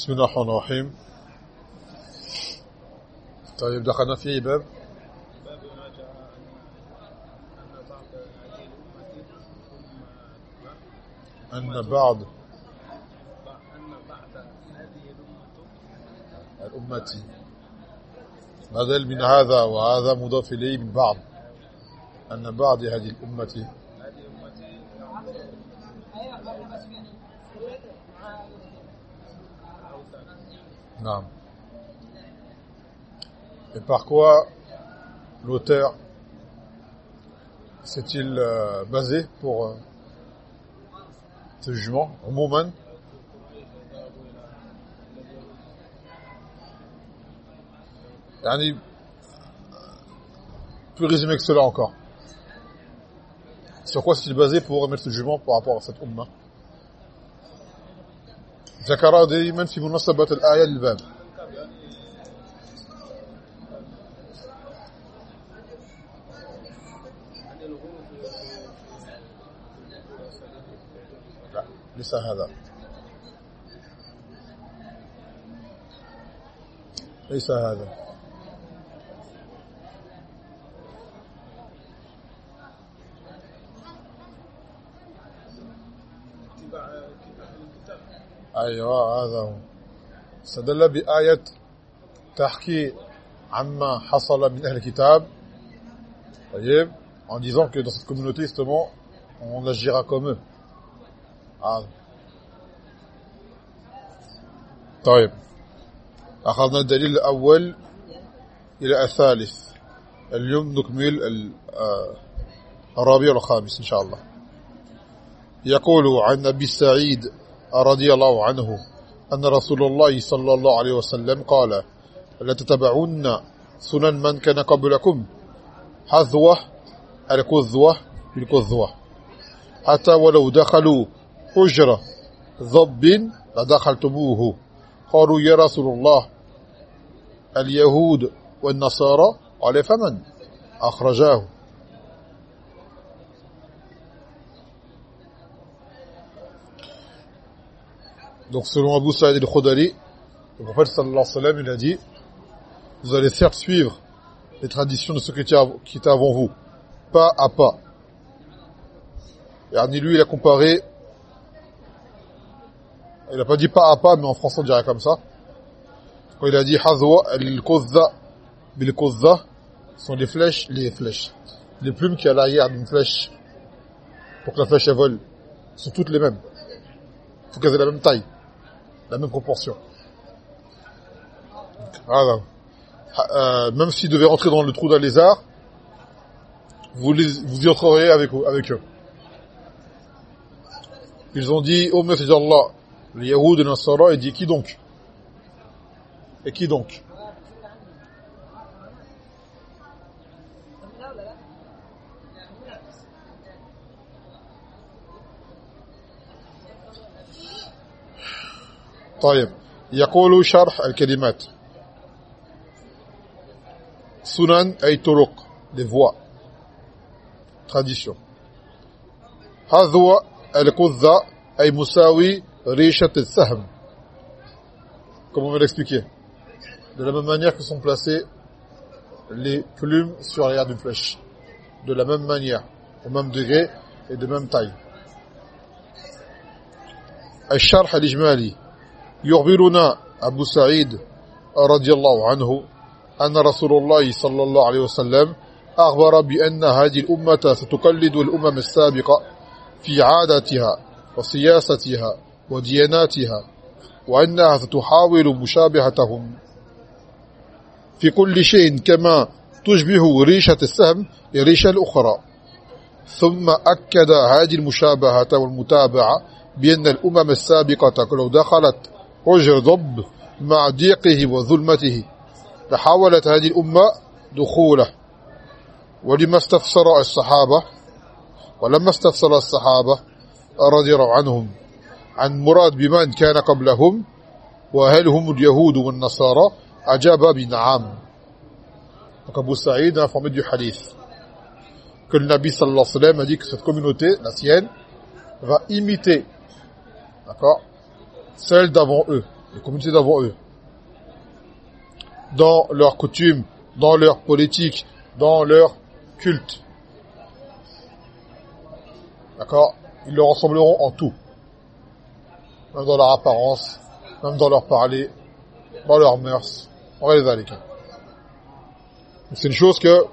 بسم الله الرحمن الرحيم. طيب دخلنا في باب باب؟ أن بعض الأمة بدل من هذا وهذا مضاف إليه من بعض. أن بعض هذه الأمة Non. Et par quoi l'auteur s'est-il euh, basé pour euh, ce jugement Au moment? Yani, plus résumé que cela encore. Sur quoi s'est-il basé pour émettre ce jugement par rapport à cette umma ذكر دائما في مناسبة الآية للباب. لا ليس هذا. ليس هذا. أيوه هذا هو. استدل بآية تحكي عما حصل من أهل الكتاب. طيب en disant que dans cette communauté justement on agira comme eux. Ah. طيب. أخذنا الدليل الأول إلى الثالث. اليوم نكمل آه، الرابع والخامس إن شاء الله. يقول عن أبي سعيد رضي الله عنه أن رسول الله صلى الله عليه وسلم قال لا تتبعون سنن من كان قبلكم؟ حذوة الكذوة بالكذوة حتى ولو دخلوا حجر ضب لدخلتموه. قالوا يا رسول الله اليهود والنصارى قال فمن؟ أخرجاه. Donc selon Abu Sa'id al-Khudari, le prophète sallallahu alayhi wa sallam, il a dit, vous allez certes suivre les traditions de ceux qui étaient avant vous, pas à pas. Et lui, il a comparé, il n'a pas dit pas à pas, mais en français on dirait comme ça. Quand il a dit hazwa al-kuzza bil-kuzza, sont les flèches, les flèches. Les plumes qui à l'arrière d'une flèche, pour que la flèche elle vole, sont toutes les mêmes. Il faut qu'elles aient la même taille la même proportion. Euh, même s'ils devaient rentrer dans le trou d'un lézard, vous, les, y entrerez avec, eux. Ils ont dit, oh Messie d'Allah, le Yahoud et Nasara, il dit, qui donc? Et qui donc? طيب يقول شرح الكلمات سنن أي طرق les voies tradition هذو القذة أي مساوي ريشة السهم comme on va l'expliquer de la même manière que sont placées les plumes sur l'arrière d'une flèche de la même manière au même degré et de même taille الشرح الإجمالي يخبرنا أبو سعيد رضي الله عنه أن رسول الله صلى الله عليه وسلم أخبر بأن هذه الأمة ستقلد الأمم السابقة في عاداتها وسياستها ودياناتها وأنها ستحاول مشابهتهم. في كل شيء كما تشبه ريشة السهم الريشة الأخرى. ثم أكد هذه المشابهة والمتابعة بأن الأمم السابقة لو دخلت حجر ضب مع ضيقه وظلمته. فحاولت هذه الأمة دخوله. ولما استفسر الصحابة ولما استفسر الصحابة رضي الله عنهم عن مراد بمن كان قبلهم وهل هم اليهود والنصارى أجاب بنعم. Abu Saïd a informé du hadith. Que le Nabi sallallahu alayhi wa sallam a dit que cette communauté, la sienne, va imiter, d'accord, celle d'avant eux. les communautés d'avant eux. Dans leurs coutumes, dans leur politique, dans leur culte. D'accord? Ils leur ressembleront en tout. Même dans leur apparence, même dans leur parler, dans leurs mœurs. On va les C'est une chose que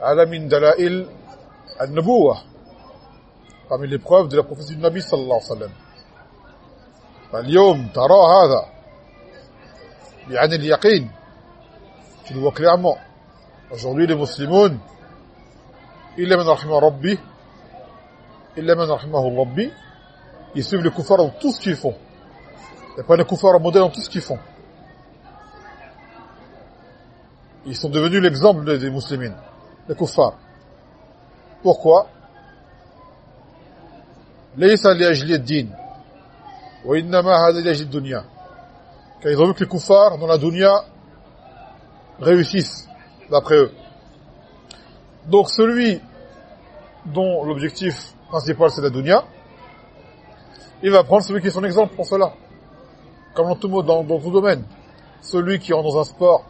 Alamin Dala'il al-Nabuwa parmi les preuves de la prophétie du Nabi sallallahu alayhi wa sallam. فاليوم ترى هذا يعني اليقين tu le vois clairement aujourd'hui les musulmans إلا من رحمه ربي إلا من رحمه ربي ils suivent les kuffars dans tout ce qu'ils font ils prennent les kuffars en modèle dans tout ce qu'ils font ils sont devenus l'exemple des musulmans les kuffars pourquoi ليس لأجل الدين وإنما هذا لأجل الدنيا car ils ont vu que les kuffars dans la dunya réussissent d'après eux donc celui dont l'objectif principal c'est la dunya il va prendre celui qui est son exemple pour cela comme dans tout, mot, dans, dans tout domaine celui qui rentre dans un sport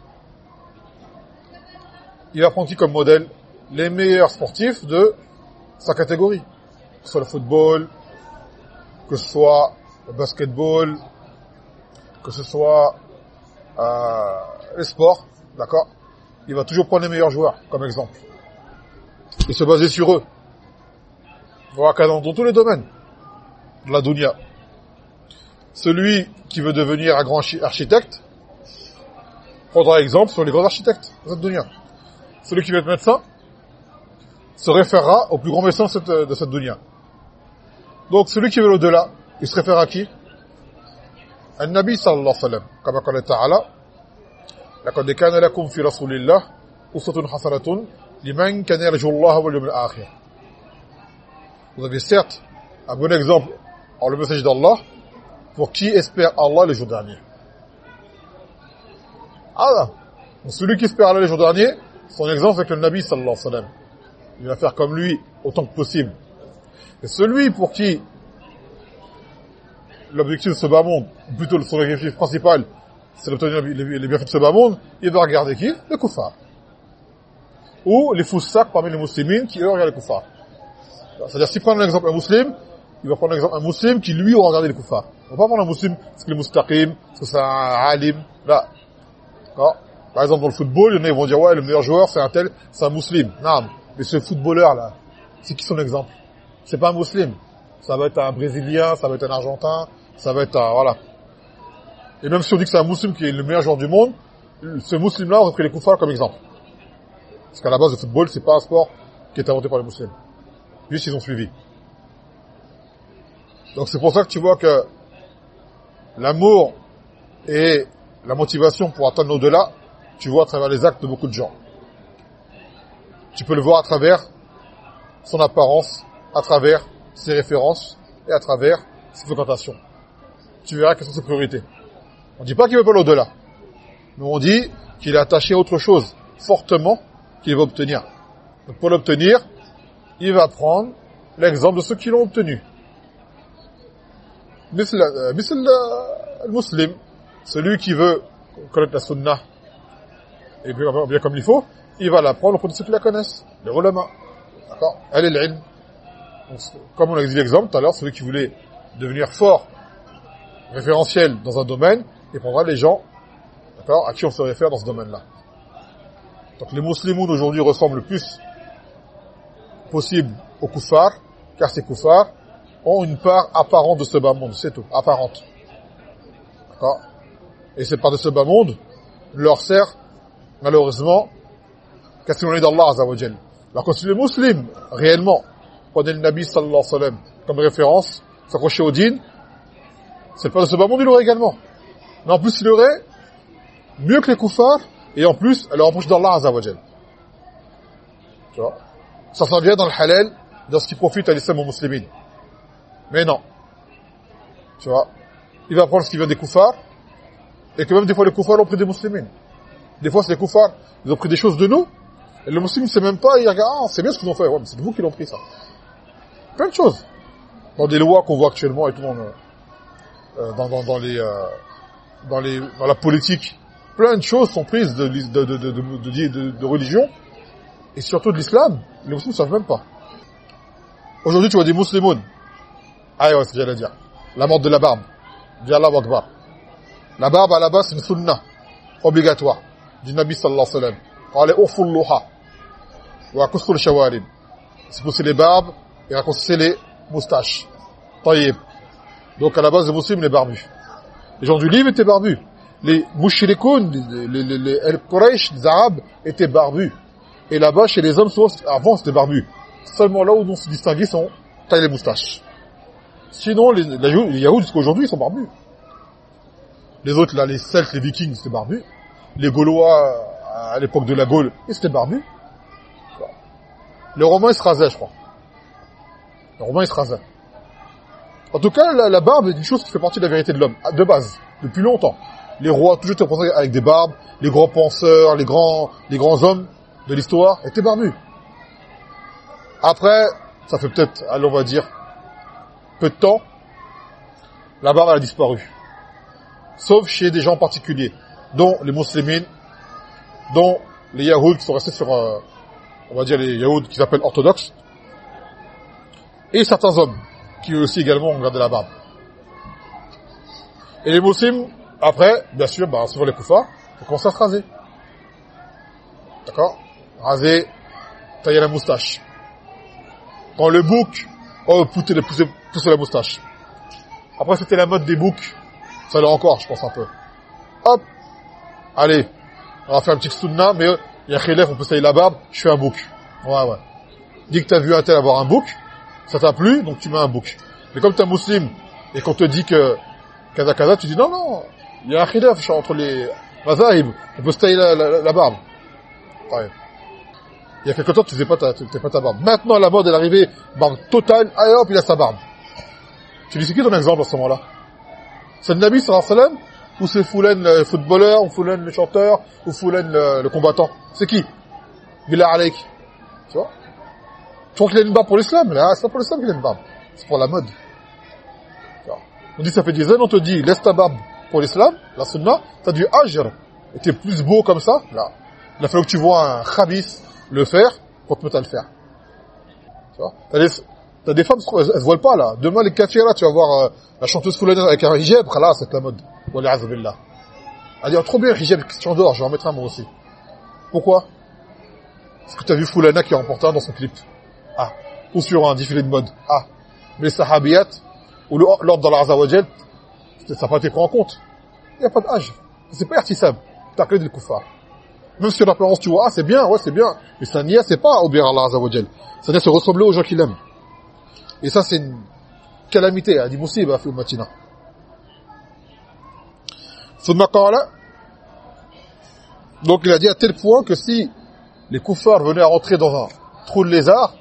il va prendre comme modèle les meilleurs sportifs de sa catégorie que ce soit le football que ce soit basketball, que ce soit euh, les sports, d'accord Il va toujours prendre les meilleurs joueurs comme exemple. Et se baser sur eux. Voilà, dans, dans tous les domaines de la dunya. Celui qui veut devenir un grand architecte prendra exemple sur les grands architectes de cette dunya. Celui qui veut être médecin se référera au plus grand médecin de cette, de cette dunya. Donc celui qui veut l'au-delà, il se réfère à qui النبي صلى الله عليه وسلم كما قال تعالى لقد كان لكم في رسول الله أسوة حسنة لمن كان يرجو الله واليوم الآخر Vous avez certes un bon exemple en le message d'Allah pour qui espère Allah le jour dernier. Allah. Donc celui qui espère Allah le jour dernier, son exemple avec le Nabi sallallahu alayhi wa sallam. Il va faire comme lui autant que possible. Et celui pour qui l'objectif de ce bas monde, ou plutôt son objectif principal, c'est d'obtenir les, bienfaits de ce bas monde, il va regarder qui? Les koufars. Ou les foussacs parmi les musulmans qui eux regardent les koufars. C'est-à-dire, s'il prend un exemple un musulman, il va prendre un exemple un musulman qui lui aura regardé les koufars. On va pas prendre un musulman parce qu'il est mustaqim, parce que c'est un alim, là. Par exemple, dans le football, il y en a, ils vont dire, ouais, le meilleur joueur, c'est un tel, c'est un musulman. Non, mais ce footballeur-là, c'est qui son exemple? C'est pas un musulman. Ça va être un Brésilien, ça va être un Argentin, ça va être un, voilà. Et même si on dit que c'est un musulman qui est le meilleur joueur du monde, ce musulman-là, on a pris les koufars comme exemple. Parce qu'à la base, le football, c'est pas un sport qui est inventé par les musulmans. Juste, ils ont suivi. Donc c'est pour ça que tu vois que l'amour et la motivation pour atteindre l'au-delà, tu vois à travers les actes de beaucoup de gens. Tu peux le voir à travers son apparence, à travers ses références et à travers ses fréquentations tu verras quelles sont ses priorités. On ne dit pas qu'il veut pas l'au-delà. Mais on dit qu'il est attaché à autre chose, fortement, qu'il va obtenir. Donc pour l'obtenir, il va prendre l'exemple de ceux qui l'ont obtenu. le muslim, celui qui veut connaître la sunna, et bien comme il faut, il va l'apprendre auprès de ceux qui la connaissent, les ulama. D'accord? Elle est l'ilm. Comme on a dit l'exemple tout à l'heure, celui qui voulait devenir fort référentiel dans un domaine et prendra les gens d'accord, à qui on se réfère dans ce domaine-là. Donc les musulmans d'aujourd'hui ressemblent le plus possible aux koufars, car ces koufars ont une part apparente de ce bas monde, c'est tout, apparente. D'accord? Et cette part de ce bas monde leur sert, malheureusement, qu'à est d'Allah Azzawajal. Alors quand les musulmans, réellement, prenaient le Nabi sallallahu alayhi wa sallam comme référence, s'accrochaient au din, c'est pas bas monde, il l'aurait également. Mais en plus, il aurait mieux que les koufars, et en plus, elle le rapproche d'Allah Azzawajal. Tu vois? Ça s'en vient dans le halal, dans ce qui profite à l'islam aux musulmans. Mais non. Tu vois? Il va prendre ce qui vient des koufars, et que même des fois les koufars ont pris des musulmans. Des fois, c'est les koufars, ils ont pris des choses de nous, et le musulman ne sait même pas, il regarde, ah, c'est bien ce qu'ils ont fait, ouais, mais c'est vous qui l'ont pris, ça. Plein de choses. Dans des lois qu'on voit actuellement et tout le monde... Euh, dans, dans, dans, les, euh, dans, les, dans la politique. Plein de choses sont prises de, de, de, de religion et surtout de l'islam. Les musulmans ne savent même pas. Aujourd'hui, tu vois des musulmans. Ah ouais, c'est j'allais dire. La mort de la barbe. Dis Allah Akbar. La barbe, à la base, c'est une sunna obligatoire du Nabi sallallahu alayhi wa sallam. Allez, luha wa kusul shawarib. C'est pousser les barbes et raccourcir les moustaches. Taïb. Donc à la base, les musulmans, les barbus. Les gens du livre étaient barbus. Les mouchrikoun, les, les, les, les Quraysh, les Arabes, étaient barbus. Et là-bas, chez les hommes, souvent, avant, c'était barbu. Seulement là où on se distinguait, sont taille les moustaches. Sinon, les, les, Yahou- les Yahoud, jusqu'à aujourd'hui, ils sont barbus. Les autres, là, les Celtes, les Vikings, c'était barbus. Les Gaulois, à l'époque de la Gaule, ils étaient barbus. Les Romains, ils se rasaient, je crois. Les Romains, ils se rasaient. En tout cas, la, barbe est une chose qui fait partie de la vérité de l'homme, de base, depuis longtemps. Les rois, toujours été représentés avec des barbes, les grands penseurs, les grands, les grands hommes de l'histoire étaient barbus. Après, ça fait peut-être, allez, on va dire, peu de temps, la barbe a disparu. Sauf chez des gens particuliers, dont les musulmans, dont les Yahoud qui sont restés sur, euh, on va dire les Yahoud qui s'appellent orthodoxes, et certains hommes qui eux aussi également ont gardé la barbe. Et les musulmans, après, bien sûr, bah, suivant les koufars, ils commencent à se raser. D'accord? Raser, tailler la moustache. Quand le bouc, oh, pousser, pousser, pousser la moustache. Après, c'était la mode des boucs. Ça l'est encore, je pense, un peu. Hop Allez, on va faire un petit sunna, mais euh, il y a khilaf, on peut tailler la barbe, je fais un bouc. Ouais, ouais. Dis que t'as vu un tel avoir un bouc, ça t'a plu, donc tu mets un bouc. Mais comme t'es un musulman, et qu'on te dit que kaza kaza, tu dis non, non, il y a un khilaf entre les mazahib, on peut se tailler la, barbe. Ouais. Il y a quelque temps, tu faisais pas ta, tu barbe. Maintenant, la mode est arrivée, barbe totale, allez hop, il a sa barbe. Tu dis, c'est qui ton exemple à ce moment-là C'est le Nabi, Ou c'est Foulen le footballeur, ou Foulen le chanteur, ou Foulen le, le combattant C'est qui? Billah alaik. Tu vois? Tu crois qu'il a une pour l'islam Là, c'est pas pour l'islam qu'il a une. C'est pour la mode. On dit, ça fait des années, on te dit, laisse ta barbe pour l'islam, la sunna, t'as du ajr. Et t'es plus beau comme ça, là. Il a fallu que tu vois un khabis le faire pour te mettre à le faire. Tu vois T'as des, femmes, elles, elles se voilent pas, là. Demain, les kafiras, tu vas voir euh, la chanteuse foulanaise avec un hijab, là, c'est la mode. Wallah billah. Elle dit, oh, trop bien, hijab, question d'or, je vais en mettre un moi aussi. Pourquoi? Parce que t'as vu Foulana qui a remporté un dans son clip. Ah. Ou sur un défilé de mode. Ah. Mais les sahabiyat, ou l'ordre d'Allah Azawajal, ça n'a pas été pris en compte. Il n'y a pas d'âge. C'est pas artisable. T'as que des koufars. Même si en apparence tu vois, ah c'est bien, ouais c'est bien. Mais ça n'y c'est pas obéir à Allah Azawajal. Ça à se ressembler aux gens qu'il aime. Et ça c'est une calamité, hein, dit Moussib, à hein, Foumatina. Donc il a dit à tel point que si les koufars venaient à rentrer dans un trou de lézard,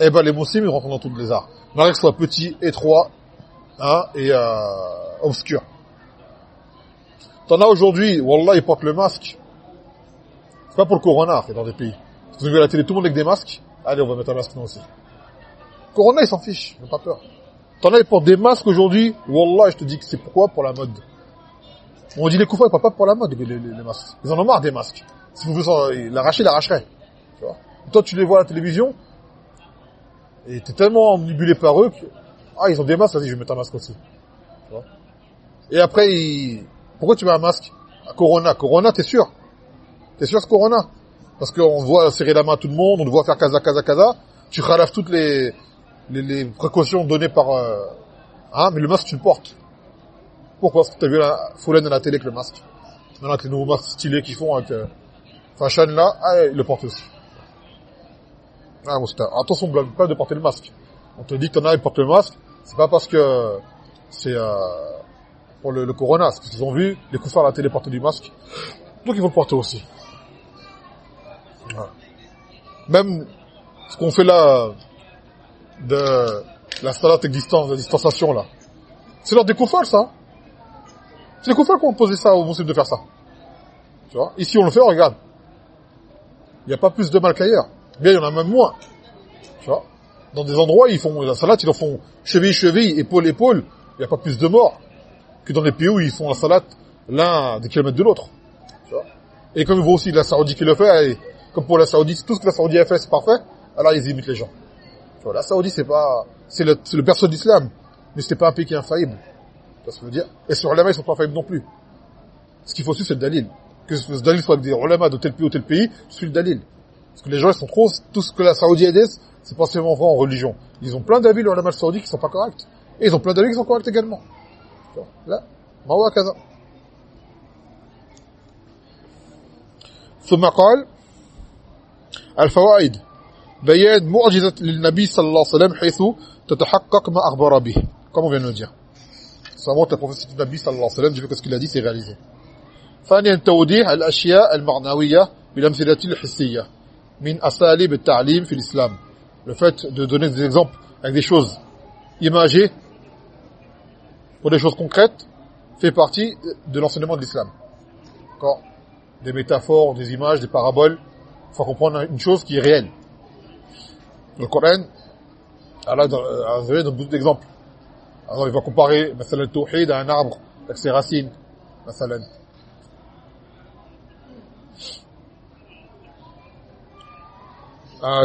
eh ben les musulmans ils rentrent dans trou de lézard. Malgré que ce soit petit, étroit, hein, et euh, obscur. T'en as aujourd'hui, Wallah, ils portent le masque. C'est pas pour le corona, c'est dans des pays. Vous avez la télé tout le monde avec des masques Allez, on va mettre un masque nous aussi. Corona, ils s'en fichent, ils n'ont pas peur. T'en as, ils portent des masques aujourd'hui. Wallah, je te dis que c'est pourquoi Pour la mode. On dit les koufars, ils portent pas pour la mode, les, les, les masques. Ils en ont marre des masques. Si vous voulez l'arracher, ils l'arracheraient. Toi, tu les vois à la télévision, et t'es tellement omnibulé par eux que, ah, ils ont des masques, vas-y, je vais mettre un masque aussi. Tu vois Et après, ils... pourquoi tu mets un masque? Corona, Corona, t'es sûr? T'es sûr c'est Corona? Parce qu'on voit serrer la main à tout le monde, on te voit faire casa, casa, casa, tu ralaves toutes les, les, les précautions données par... Euh... Hein, mais le masque, tu le portes. Pourquoi? Parce que t'as vu la Foulaine à la télé avec le masque. Maintenant, avec les nouveaux masques stylés qu'ils font avec euh, Fashion là, ah, il le porte aussi. Ah. Attention, blâme pas de porter le masque. On te dit que t'en as, ils portent le masque. C'est pas parce que c'est euh, pour le, le corona. Parce qu'ils ont vu les coufards à la télé porter du masque. Donc ils vont le porter aussi. Voilà. Même ce qu'on fait là de la salade existence, la distanciation là. C'est leur des koufars, ça. C'est les qui ont posé ça aux musulmans de faire ça. Tu vois? Ici, on le fait, regarde. Il n'y a pas plus de mal qu'ailleurs. Bien, il y en a même moins. Tu vois? Dans des endroits, ils font la salade, ils en font cheville, cheville, épaule, épaule. il n'y a pas plus de morts que dans les pays où ils font la salat l'un des kilomètres de l'autre. Et comme ils voient aussi la Saoudie qui le fait, et comme pour la Saoudie, tout ce que la Saoudie a fait, c'est parfait, alors ils imitent les gens. la Saoudie, c'est pas, c'est le, le berceau d'islam, mais c'est pas un pays qui est infaillible. Tu ce que je veux dire? Et sur les ils sont pas infaillibles non plus. Ce qu'il faut aussi, c'est le dalil. Que ce dalil soit des ulama de tel pays ou tel pays, suis le dalil. Parce que les gens, ils sont trop, tout ce que la Saoudie dit, c'est pas seulement vrai en religion. Ils ont plein d'avis, les ulama saoudis, qui sont pas corrects. Et ils ont plein d'avis qui sont corrects également. Là, ma kaza. ثم قال الفوائد بيان معجزة للنبي صلى الله عليه وسلم حيث تتحقق ما أخبر به comme on vient de le dire ça montre la prophétie du Nabi صلى الله عليه وسلم du fait que ce qu'il a dit c'est réalisé ثانيا توضيح الأشياء المعنوية بالأمثلة الحسية من أساليب التعليم في الإسلام le fait de donner des exemples avec des choses imagées pour des choses concrètes fait partie de l'enseignement de l'islam d'accord des métaphores, des images, des paraboles. Il faut comprendre une chose qui est réelle. Le Coran, Allah a donné beaucoup d'exemples. Alors il va comparer le tawhid à un arbre avec ses racines. مثلا.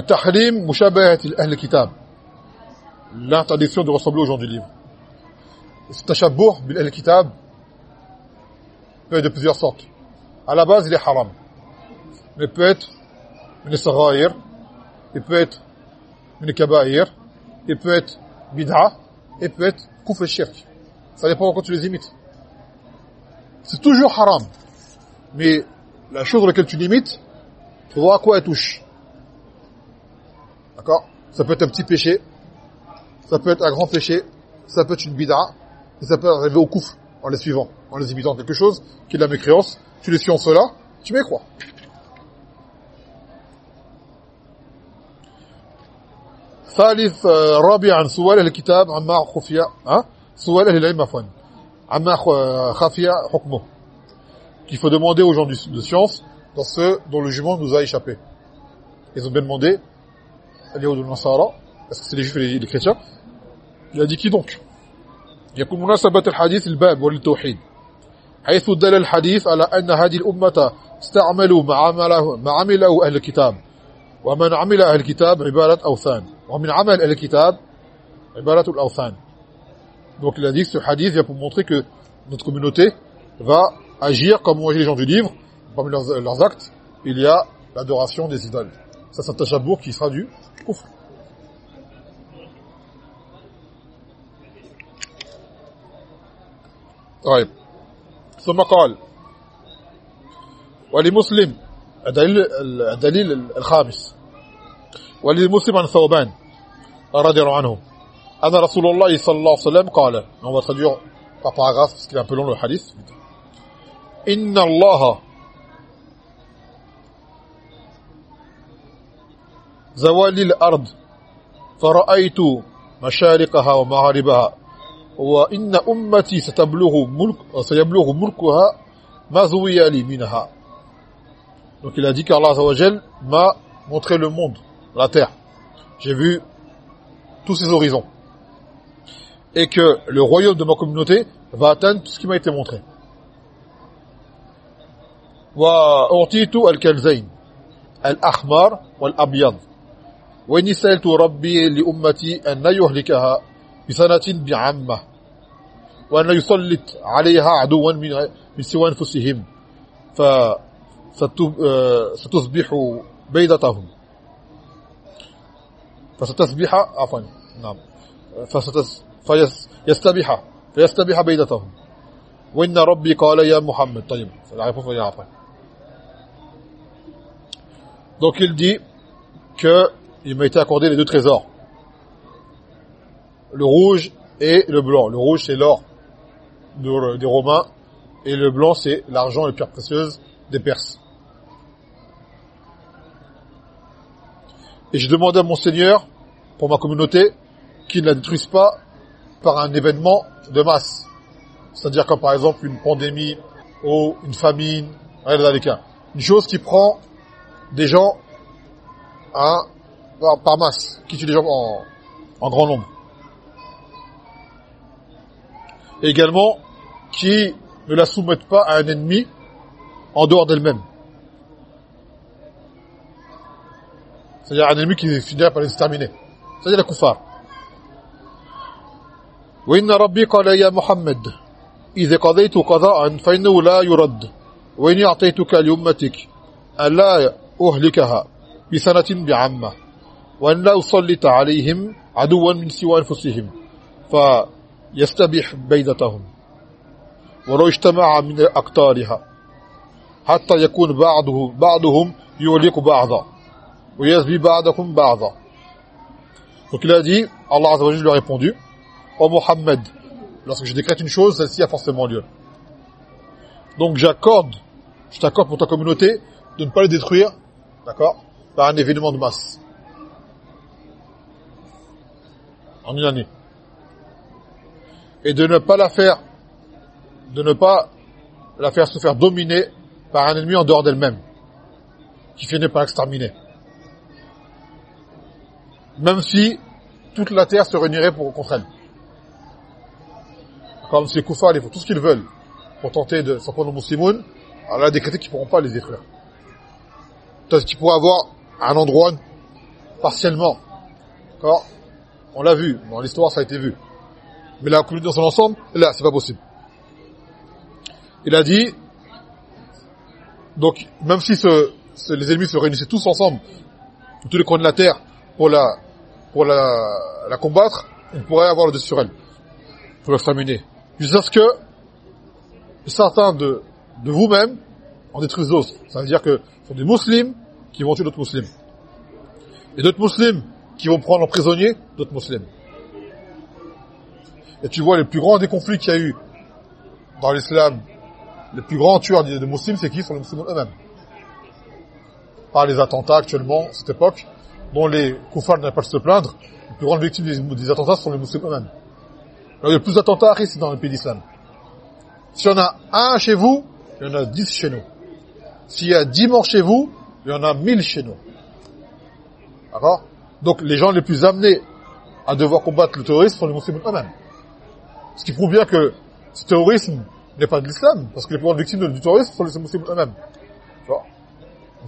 tahrim mushabahat al kitab l'interdiction de ressembler aux gens du livre. Ce tashabbuh bil al kitab peut être de plusieurs sortes. À la base il est haram. Mais peut être min sagair il peut être min kabair il peut être bid'a et peut être kufr shirk. Ça dépend quand tu les imites c'est toujours haram. Mais la chose dans laquelle tu limites tu vois à quoi elle touche. D'accord Ça peut être un petit péché, ça peut être un grand péché, ça peut être une bid'a, et ça peut arriver au kufr en les suivant, en les imitant quelque chose qui est de la mécréance, tu les suis en cela, tu m'y crois. ثالث رابعا سؤال الكتاب عما خفي ها سؤال اهل العلم عفوا عما خفي حكمه qu'il faut demander aux gens de science dans ce dont le jugement nous a échappé ils ont bien demandé اليهود والنصارى est-ce que c'est les juifs et les chrétiens il a dit qui donc يكون مناسبة الحديث الباب وللتوحيد حيث دل الحديث على أن هذه الأمة استعملوا ما عمله, ما عمله أهل الكتاب ومن عمل أهل الكتاب عبارة أوثان ومن عمل أهل الكتاب عبارة الأوثان donc il a dit que ce hadith vient pour montrer que notre communauté va agir comme ont agi les gens du livre parmi leurs, leurs actes il y a l'adoration des idoles ça c'est un tachabour qui sera du kufr طيب. ثم قال ولمسلم الدليل, الدليل الخامس. ولمسلم عن ثوبان رضي الله عنه أن رسول الله صلى الله عليه وسلم قال on va traduire par long le hadith. إن الله zawali al-ard fara'aytu masharikaha wa magharibaha. Wa inna ummati satablughu mulk sayablughu mulkuha ma zuwiya li minha. Donc il a dit qu'Allah m'a montré le monde la terre. J'ai vu tous ces horizons. Et que le royaume de ma communauté va atteindre tout ce qui m'a été montré. Wa utitu al-kalzayn al-ahmar wal-abyad. وإني سألت ربي لأمتي أن يهلكها بسنة بعمة وأن يسلط عليها عدوا من سوى أنفسهم. فستصبح بيضتهم. فستصبح عفوا نعم. فيستبح فيستبح بيضتهم. وإن ربي قال يا محمد. طيب يا عفوا. Donc il dit que il m'a été accordé les deux trésors le rouge et le blanc. Le rouge, c'est l'or des Romains, et le blanc, c'est l'argent et les pierres précieuses des Perses. Et je demandé à mon Seigneur, pour ma communauté, qu'il ne la détruise pas par un événement de masse. C'est-à-dire comme par exemple une pandémie ou une famine, une chose qui prend des gens à, par masse, qui tue des gens en grand nombre. et également qui ne la soumettent pas à un ennemi en dehors d'elle-même. C'est-à-dire un ennemi qui finira par les exterminer. C'est-à-dire les kuffar. وإن ربي قال يا محمد إذا قضيت قضاء فإنه لا يرد وإني أعطيتك لأمتك ألا أهلكها بسنة بعامة وأن لا أسلط عليهم عدوا من سوى أنفسهم فيستبح بيدتهم ولو اجتمع من أقطارها حتى يكون بعضه بعضهم يوليق بعضا ويزبي بعضكم بعضا Donc il a dit, Allah Azza wa lui a répondu, Ô oh Mohammed, lorsque je décrète une chose, celle-ci a forcément lieu. Donc j'accorde, je t'accorde pour ta communauté de ne pas les détruire, d'accord, par un événement de masse. En une année. Et de ne pas la faire, de ne pas la faire se faire dominer par un ennemi en dehors d'elle-même, qui finit par exterminer. Même si toute la terre se réunirait pour contre elle. Comme ces koufars, ils font tout ce qu'ils veulent pour tenter de s'en prendre aux musulmans, Allah a décrété qu'ils ne pourront pas les détruire. Peut-être qu'ils pourraient avoir un endroit partiellement. D'accord On l'a vu, dans l'histoire ça a été vu. Mais la communauté dans son ensemble, là, c'est pas possible. Il a dit, donc, même si les ennemis se réunissaient tous ensemble, tous les coins de la terre, pour la, pour la, la combattre, ils pourraient avoir le dessus sur elle, pour l'exterminer. Jusqu'à ce que certains de, de vous-même en détruisent d'autres. Ça veut dire que ce sont des musulmans qui vont tuer d'autres musulmans. Et d'autres musulmans qui vont prendre en prisonnier d'autres musulmans. Et tu vois, les plus grands des conflits qu'il y a eu dans l'islam, les plus grands tueurs de musulmans, c'est qui? Sont les musulmans eux-mêmes. Par les attentats actuellement, cette époque, dont les koufars n'ont pas de se plaindre, les plus grandes victimes des, attentats sont les musulmans eux-mêmes. il y a plus d'attentats ici dans le pays d'islam. S'il y en a un chez vous, il y en a dix chez nous. S'il y a dix morts chez vous, il y en a mille chez nous. D'accord? Donc les gens les plus amenés à devoir combattre le terrorisme sont les musulmans eux-mêmes. Ce qui prouve bien que ce terrorisme n'est pas de l'islam, parce que les plus grandes victimes du terrorisme sont les musulmans eux-mêmes.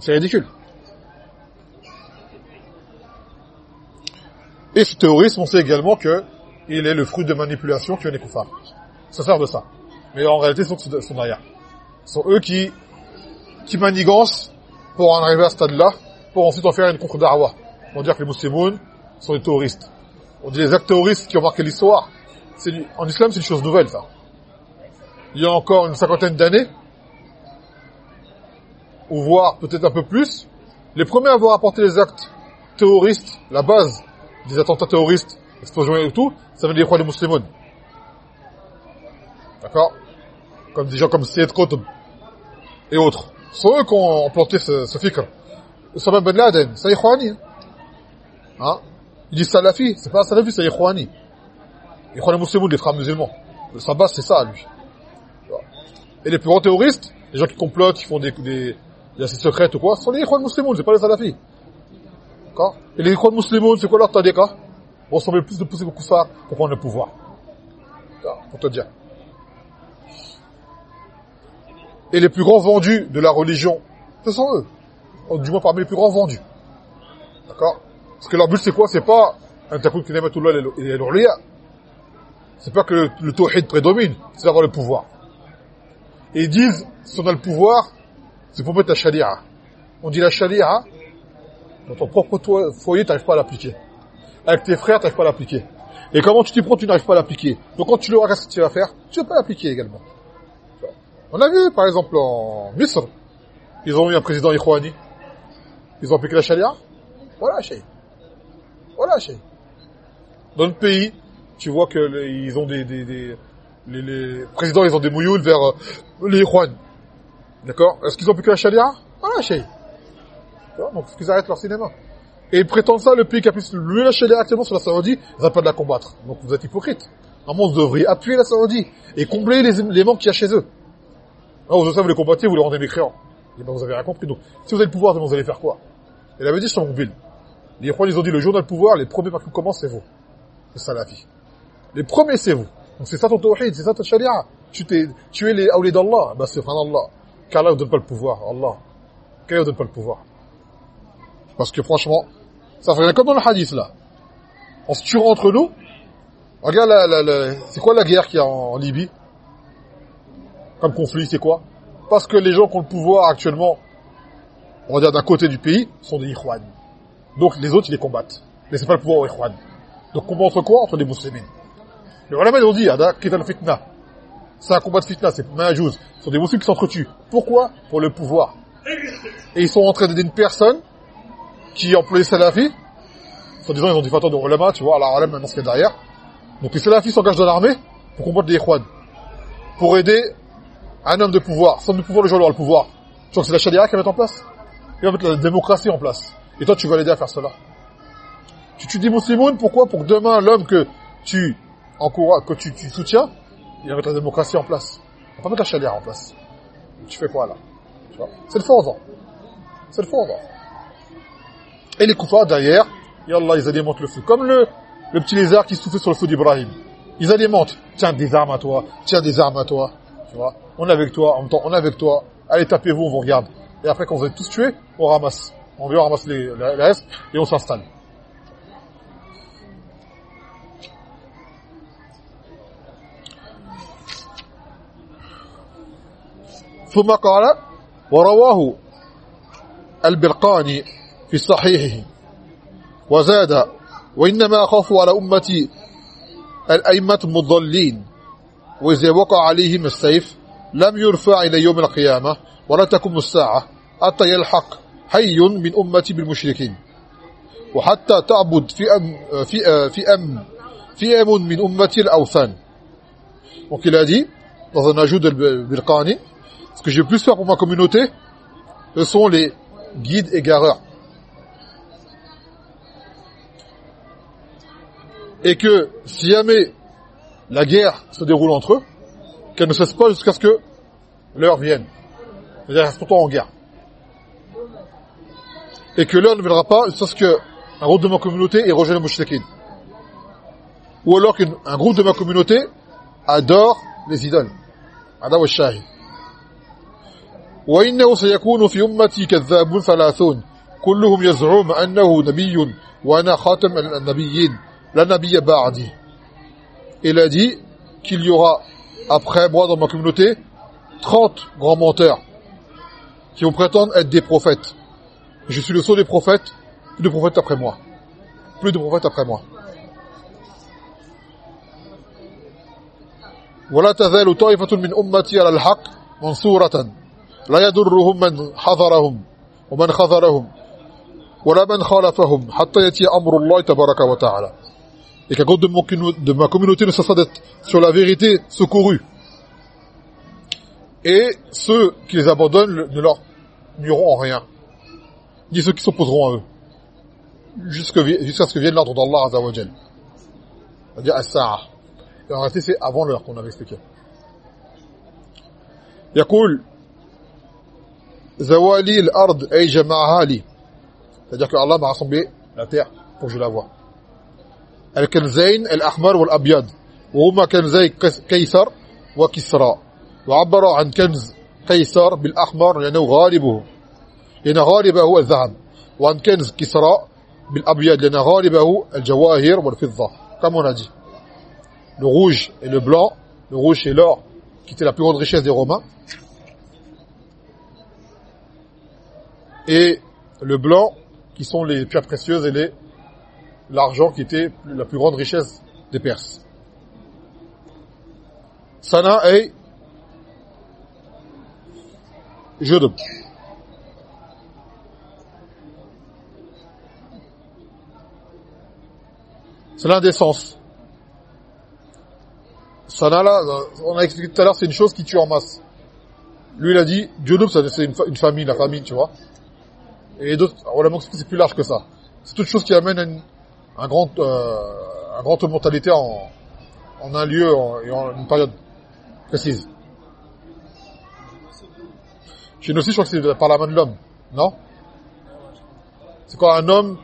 C'est ridicule. Et ce terrorisme, on sait également que il est le fruit de manipulation qui est koufars. Ça sert de ça. Mais en réalité, ils sont, derrière. Ce sont eux qui, qui manigancent pour en arriver à ce stade-là, pour ensuite en faire une contre-da'wah. On dire que les musulmans sont des terroristes. On dit les actes terroristes qui ont marqué l'histoire. En islam, c'est une chose nouvelle, ça. Il y a encore une cinquantaine d'années, ou voire peut-être un peu plus, les premiers à avoir apporté les actes terroristes, la base des attentats terroristes, explosions et tout, ça veut dire quoi les musulmans D'accord? Comme des gens comme Syed Qutb et autres. Ce sont eux qui ont planté ce, ce fikr. Osama Ben Laden, c'est Ikhwani. Hein? Il dit Salafi, c'est pas Salafi, c'est Ikhwani. Ikhwani musulmans, les frères musulmans. Le sabbat, c'est ça, lui. Et les plus grands terroristes, les gens qui complotent, qui font des, des, des secrètes ou quoi, ce sont les Ikhwani musulmans, c'est pas les Salafis. D'accord? Et les Ikhwan musulmans, c'est quoi leur tadeka Ressembler plus de pousser beaucoup ça pour prendre le pouvoir. Pour te dire. Et les plus grands vendus de la religion, ce sont eux. Du moins parmi les plus grands vendus. D'accord? Parce que leur but c'est quoi? C'est pas un takout kinematullah et l'urliya. C'est pas que le, le tawhid prédomine, c'est d'avoir le pouvoir. Et ils disent, si on a le pouvoir, c'est pour mettre la sharia. On dit la sharia, dans ton propre foyer, tu n'arrives pas à l'appliquer. Avec tes frères, tu n'arrives pas à l'appliquer. Et comment tu t'y prends, tu n'arrives pas à l'appliquer. Donc quand tu le regardes ce que tu vas faire, tu ne vas pas l'appliquer également. On a vu, par exemple, en Misr, ils ont eu un président Ikhwani. Ils ont appliqué la charia. Voilà, chez. Voilà, chez. Dans le pays, tu vois que ils ont des, des, des les, les, présidents, ils ont des mouilloules vers euh, les Ikhwan. D'accord? Est-ce qu'ils ont appliqué la charia Voilà, chez. Donc, qu'ils arrêtent leur cinéma? Et ils prétendent ça, le pays qui a plus lui lâcher actuellement sur la Saoudie, ils n'arrêtent pas de la combattre. Donc vous êtes hypocrite. Normalement, vous devriez appuyer la Saoudie et combler les, les manques qu'il y a chez eux. Alors, vous savez, vous les combattez, vous les rendez mécréants. Et ben, vous avez rien compris. Donc, si vous avez le pouvoir, vous allez faire quoi? Il avait dit, sur mon ville. Les Ikhwan, ils ont dit, le jour de le pouvoir, les premiers par qui commencent, c'est vous. C'est ça la vie. Les premiers, c'est vous. Donc c'est ça ton tawhid, c'est ça ta sharia. Tu, t'es, tu es les awliya d'Allah. Bah, c'est Allah. Qu'Allah ne donne pas le pouvoir. Allah. Qu'Allah ne donne pas le pouvoir. Parce que franchement, ça fait comme dans le hadith là. On se tue entre nous. Regarde, la, la, la, c'est quoi la guerre qu'il y a en, Libye? Comme conflit, c'est quoi? Parce que les gens qui ont le pouvoir actuellement, on va dire d'un côté du pays, sont des ikhwan. Donc les autres, ils les combattent. Mais c'est pas le pouvoir aux ikhwan. Donc combat entre quoi? Entre des musulmans. Les ulama ils ont dit, Ada, fitna. C'est un combat de fitna, c'est majouz. Ce sont des musulmans qui s'entretuent. Pourquoi? Pour le pouvoir. Et ils sont en train d'aider une personne qui emploie les salafis. Soit disant, ils ont dit fatwa de ulama, tu vois, alors maintenant ce qu'il y a derrière. Donc les salafis s'engagent dans l'armée pour combattre les ikhwan. Pour aider un homme de pouvoir. Sans de pouvoir, le jour aura le pouvoir. Tu crois que c'est la charia qui va mettre en place? Il va mettre la démocratie en place. Et toi, tu vas l'aider à faire cela. Tu tues des musulmans, pourquoi? Pour que demain, l'homme que tu encourages, que tu, soutiens, il va mettre la démocratie en place. Il va pas mettre la charia en place. Tu fais quoi là? C'est le fondant. C'est le fondant. Et les koufars derrière, Allah, ils alimentent le feu. Comme le, petit lézard qui souffle sur le feu d'Ibrahim. Ils alimentent. Tiens des armes à toi. Tiens des armes à toi. Tu vois? On est avec toi. En même temps, on est avec toi. Allez, tapez-vous, on vous regarde. Et après, quand vous êtes tous tués, on ramasse. On on ramasse les, la, la et on s'installe. ثم قال ورواه البرقاني في صحيحه وزاد وإنما أخاف على أمتي الأئمة المضلين وإذا وقع عليهم السيف لم يرفع إلى يوم القيامة ولا تكون الساعة حتى يلحق حي من أمتي بالمشركين وحتى تعبد في أم في في أم في أم من أمتي الأوثان Donc il a dit, dans un ajout de Bilqani, ce que j'ai plus faire pour ma communauté, ce sont les guides égareurs. Et que si jamais la guerre se déroule entre eux, qu'elle ne cesse pas jusqu'à ce que l'heure vienne. C'est-à-dire reste pourtant en guerre. Et que l'heure ne viendra pas jusqu'à ce qu'un groupe de ma communauté ait rejoint le mouchriquin. Ou alors qu'un groupe de ma communauté adore les idoles. Adore shahi. وإنه سيكون في أمتي كذاب ثلاثون كلهم يزعم أنه نبي وأنا خاتم النبيين لا نبي بعدي Il a dit qu'il y aura après moi dans ma communauté 30 grands menteurs qui vont prétendre être des prophètes. Je suis le seul des prophètes, plus de prophètes après moi. Plus de prophètes après moi. ولا تزال طائفة من أمتي على الحق منصورة لا يضرهم من حضرهم ومن خذرهم ولا من خالفهم حتى يأتي أمر الله تبارك وتعالى et qu'à cause de, mon, de ma communauté ne cessera d'être sur la vérité secouru. Et ceux qui les abandonnent ne leur nuiront en rien. Ni ceux qui s'opposeront à eux. Jusqu'à ce que vienne l'ordre d'Allah Azzawajal. C'est-à-dire As-Sa'a. Et en réalité, c'est avant l'heure qu'on avait expliqué. يقول زوالي الأرض أي جمعها لي c'est-à-dire que Allah m'a rassemblé la terre pour que je la vois الكنزين الأحمر والأبيض وهما كنزي قيصر وكسرى وعبر عن كنز قيصر بالأحمر لأنه غالبه لأن غالبه هو الذهب وعن كنز كسرى بالأبيض لأن غالبه الجواهر والفضة comme on a dit le rouge et le blanc le rouge c'est l'or qui était la plus grande richesse des Romains et le blanc qui sont les pierres précieuses et les l'argent qui était la plus grande richesse des Perses. Sana est Judub. C'est l'un des sens. Là, on a expliqué tout à l'heure, c'est une chose qui tue en masse. Lui, il a dit, Judub, c'est une, famille, la famille, tu vois. Et d'autres, c'est plus large que ça. C'est toute chose qui amène à une, un grand, euh, un grand mortalité en, en un lieu et en une période précise. Chez nous aussi, je crois que c'est par la main de l'homme, non? C'est quand un homme,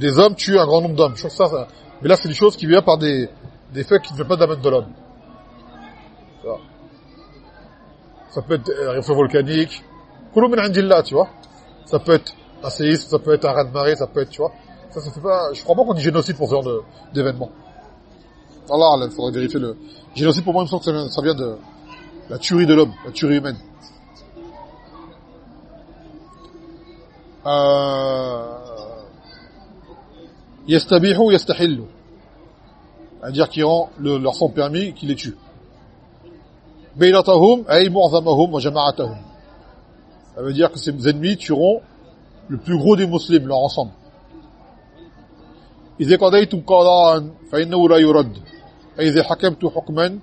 des hommes tuent un grand nombre d'hommes. Je crois que ça, mais là, c'est des choses qui viennent par des, des faits qui ne viennent pas de main de l'homme. Ça peut être euh, éruption volcanique. Tu vois. Ça peut être un séisme, ça peut être un raz-de-marée, ça peut être, tu vois. Ça, ça fait pas, je crois pas qu'on dit génocide pour ce genre de- d'événement. Allah, il faudrait vérifier le, génocide pour moi, il me semble que ça vient de la tuerie de l'homme, la tuerie humaine. Euh, yastabihu yastahillu. C'est-à-dire qu'ils rend le, leur sang permis, qu'ils les tuent. Baylatahum ay mu'zamahum wa jama'atahum. Ça veut dire que ces ennemis tueront le plus gros des musulmans, leur ensemble. إذا قضيتم قضاء فإنه لا يرد إذا حكمت حكما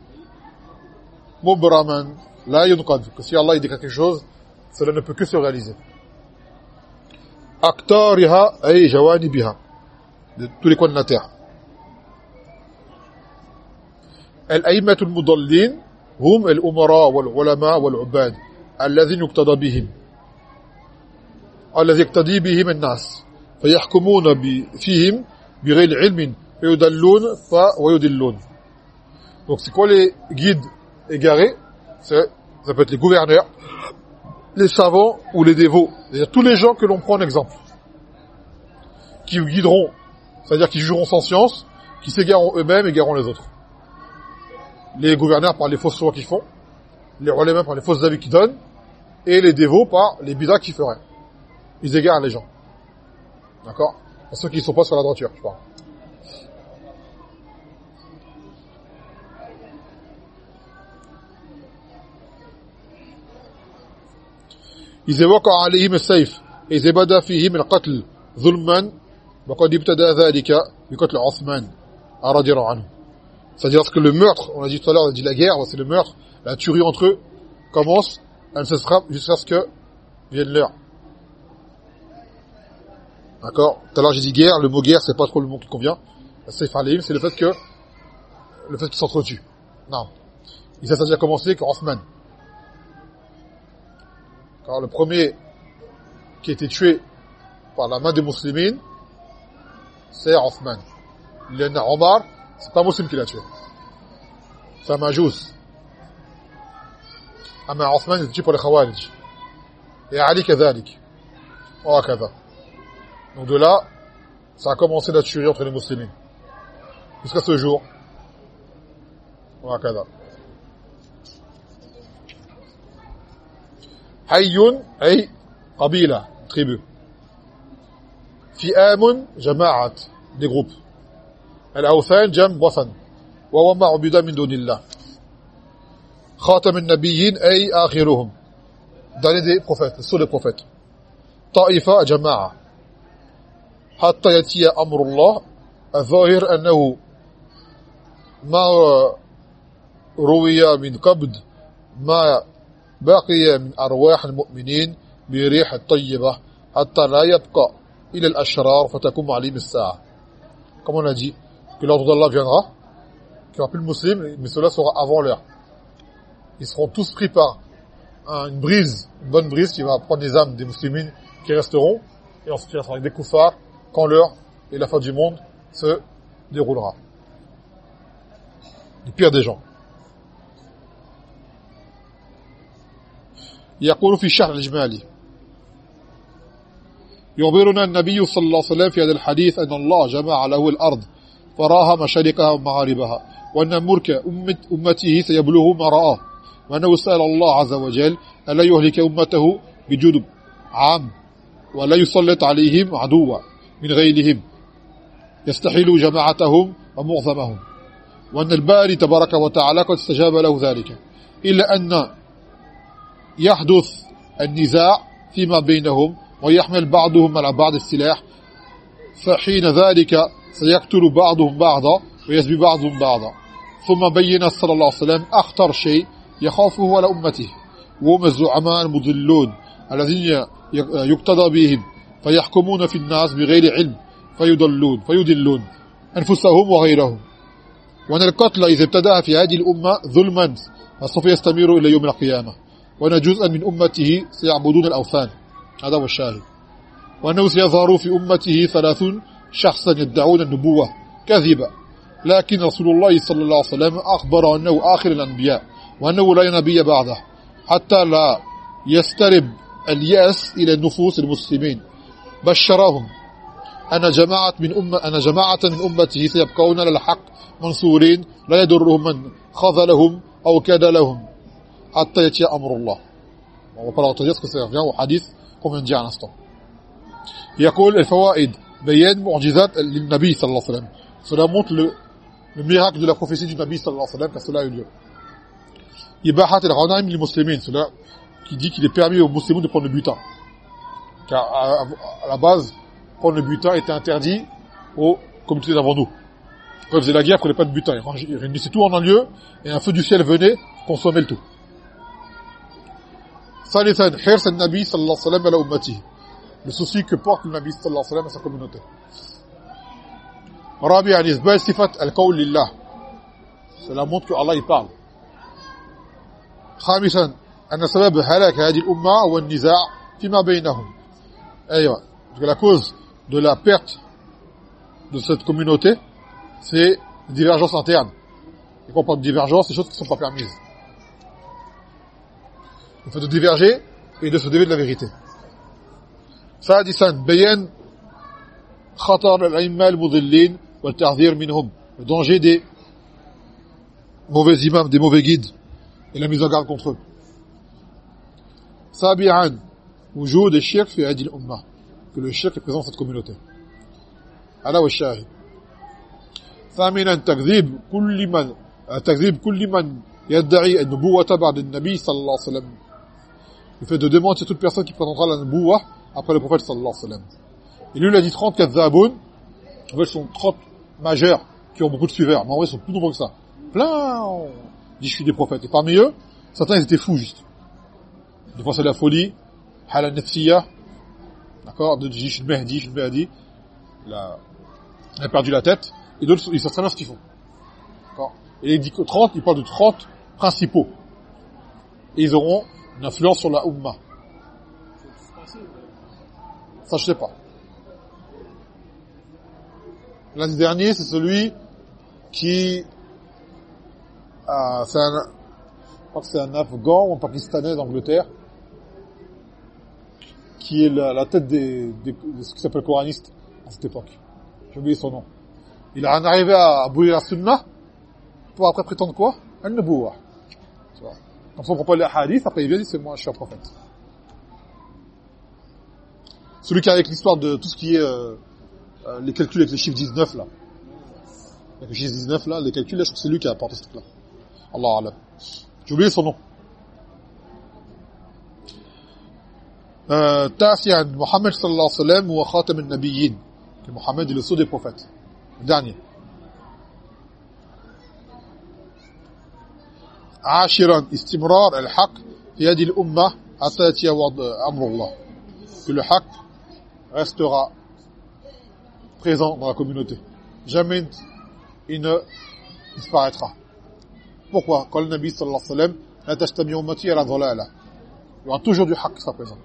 مبرما لا ينقض que si Allah il dit quelque chose cela ne peut que se réaliser أكتارها أي جوانبها de tous les coins de la terre الأئمة المضلين هم الأمراء والعلماء والعباد الذين يقتضى بهم الذي يقتدي بهم الناس فيحكمون ب- فيهم بغير علم فيدلون ف- ويدلون donc c'est quoi les guides égarés c'est ça peut être les gouverneurs les savants ou les dévots c'est-à-dire tous les gens que l'on prend en exemple qui guideront c'est-à-dire qui jugeront sans science qui s'égareront eux-mêmes et égareront les autres les gouverneurs par les fausses lois qu'ils font les ulama par les fausses avis qu'ils donnent et les dévots par les bidas qu'ils feraient ils égarent les gens d'accord pour ceux qui ne sont pas sur la droiture je parle إذا وقع عليهم السيف إذا بدا فيهم القتل ظلما وقد ابتدى ذلك بقتل عثمان رضي الله عنه c'est-à-dire que le meurtre on a dit tout à l'heure on a dit la guerre c'est le meurtre la tuerie entre eux commence elle se sera jusqu'à ce que vienne l'heure d'accord tout à l'heure j'ai dit guerre le mot guerre c'est pas trop le mot qui convient c'est c'est le fait que le fait qu'ils s'entretuent non il ça a déjà commencé que Othman car le premier qui a été tué par la main des musulmans, c'est Othman. Le Omar, c'est pas Muslim qui l'a tué. C'est un majous. Ama Othman est tué pour les Khawarij. Et Ali Kazalik. Wa Kaza. Donc de là, ça a commencé la tuerie entre les musulmans. Jusqu'à ce jour. Wa Kaza. Hayyun, ay, qabila, tribu. فئام des groupes. الأوثان جمع وثن وهو ما عبد من دون الله. خاتم النبيين أي آخرهم. Dernier des prophètes les prophètes. طائفة جماعة. حتى يأتي أمر الله الظاهر أنه ما روي من قبض ما بقي من أرواح المؤمنين بريح الطيبة حتى لا يبقى. إلى الأشرار فتكون معلم الساعة comme on a dit que l'ordre d'Allah viendra qu'il n'y aura plus de musulmans mais cela sera avant l'heure ils seront tous pris par un, une brise une bonne brise qui va prendre les âmes des musulmans qui resteront et ensuite il sera avec des koufars quand l'heure et la fin du monde se déroulera les pires des gens يقول في الشرح الإجمالي يخبرنا النبي صلى الله عليه وسلم في هذا الحديث أن الله جمع له الأرض فراها مشارقها ومغاربها وأن ملك أمة أمته سيبلغ ما رآه وأنه سأل الله عز وجل ألا يهلك أمته بجدب عام ولا يسلط عليهم عدوا من غيرهم يستحيل جماعتهم ومعظمهم. وأن الباري تبارك وتعالى قد استجاب له ذلك إلا أن يحدث النزاع فيما بينهم ويحمل بعضهم على بعض السلاح فحين ذلك سيقتل بعضهم بعضا ويسبي بعضهم بعضا. ثم بين صلى الله عليه وسلم أخطر شيء يخافه على أمته وهم الزعماء المضلون الذين يقتضى بهم فيحكمون في الناس بغير علم فيضلون فيضلون أنفسهم وغيرهم. وأن القتل إذا ابتدأ في هذه الأمة ظلما فسوف يستمر إلى يوم القيامة. وأن جزءا من أمته سيعبدون الأوثان. هذا هو الشاهد. وأنه سيظهر في أمته ثلاثون شخصا يدعون النبوة كذبا لكن رسول الله صلى الله عليه وسلم أخبر أنه آخر الأنبياء وأنه لا ينبي بعده حتى لا يسترب اليأس إلى النفوس المسلمين. بشرهم. أن جماعة من أمة أن جماعة من أمته سيبقون للحق منصورين لا يضرهم من خذلهم أو كاد لهم حتى يأتي أمر الله. On va pas leur dire ce que ça revient au hadith. qu'on vient de dire à l'instant يقول الفوائد بيان معجزات للنبي صلى الله عليه وسلم cela montre le, le miracle de la prophétie du Nabi sallallahu alayhi wa sallam car cela a eu lieu Ibahat al-Ghanaim lil-Muslimin cela qui dit qu'il est permis aux musulmans de prendre le butin car à, à la base prendre le butin était interdit aux communautés d'avant nous quand ils faisaient la guerre ils prenaient pas de butin ils réunissaient tout en un lieu et un feu du ciel venait consommer le tout ثالثا حرص النبي صلى الله عليه وسلم على امته le souci que porte le Nabi sallallahu alayhi wa sallam à sa communauté رابعا اثبات صفه القول لله cela montre que Allah il parle خامسا ان سبب هلاك هذه الامه هو النزاع فيما بينهم ايوه parce que la cause de la perte de cette communauté c'est une divergence interne et quand on parle de divergence c'est des choses qui ne sont pas permises le fait de diverger et de se dévier de la vérité سادسا بيان خطر الأئمة المضلين والتحذير منهم le danger des mauvais imams des mauvais guides et la mise en garde contre eux سابعا وجود الشرك في هذه الأمة que le shirk est présent dans cette communauté على والشاهد ثامنا تكذيب كل من تكذيب كل من يدعي النبوة بعد النبي صلى الله عليه وسلم le fait de démentir toute personne qui présentera la nubuwa après le prophète sallallahu alayhi wa sallam. Et lui, il a dit 30 kadzaboun. En fait, sont 30 majeurs qui ont beaucoup de suiveurs. Mais en vrai, ils sont plus nombreux que ça. Plein Il dit, je suis des prophètes. Et parmi eux, certains, ils étaient fous, juste. Des fois, c'est la folie. Hala nefsiya. D'accord disent, je suis le Mahdi, je suis le Mahdi. Il a, perdu la tête. Et d'autres, ils savent très bien ce qu'ils font. D'accord Et que 30, il parle de 30 principaux. Et ils auront une influence sur la Ummah. Ça, je sais pas. L'année dernier, c'est celui qui... Euh, c'est un... Je crois que c'est un Afghan ou un Pakistanais d'Angleterre qui est la, tête des, des, de ce qui s'appelle coraniste à cette époque. J'ai oublié son nom. Il a en arrivé à bouiller la sunna pour après prétendre quoi? Un nebouah. Donc son propos le hadith, après il vient, c'est moi je suis un prophète. Celui qui est avec l'histoire de tout ce qui est euh, euh, les calculs avec les chiffres 19 là. Avec les chiffres 19 là, les calculs là, je crois que c'est lui qui a apporté ce truc là. Allah Allah. J'ai oublié son nom. Euh, Tasian, Mohammed sallallahu alayhi wa sallam wa khatam al-nabiyyin. Mohammed est le sceau des prophètes. Le dernier. عاشرا استمرار الحق في هذه الأمة حتى يأتي أمر الله que le haq restera présent dans la communauté jamais il ne disparaîtra pourquoi quand le Nabi sallallahu alayhi wa sallam la tashtami ummati ala dhalala il y aura toujours du haq qui sera présent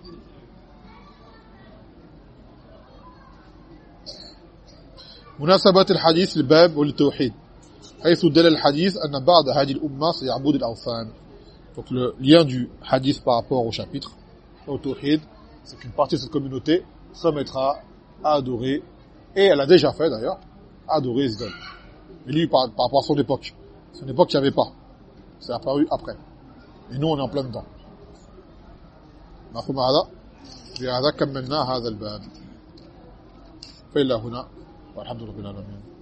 مناسبة الحديث للباب وللتوحيد حيث دل الحديث أن بعض هذه الأمة سيعبد الأوثان donc le lien du hadith par rapport au chapitre au tawhid c'est qu'une partie de cette communauté se mettra à adorer et elle a déjà fait d'ailleurs adorer Isdal mais lui par, par rapport à son époque son époque il n'y avait pas c'est apparu après et nous on est en plein dedans مفهوم هذا بهذا كملنا هذا الباب فإلا هنا والحمد لله رب العالمين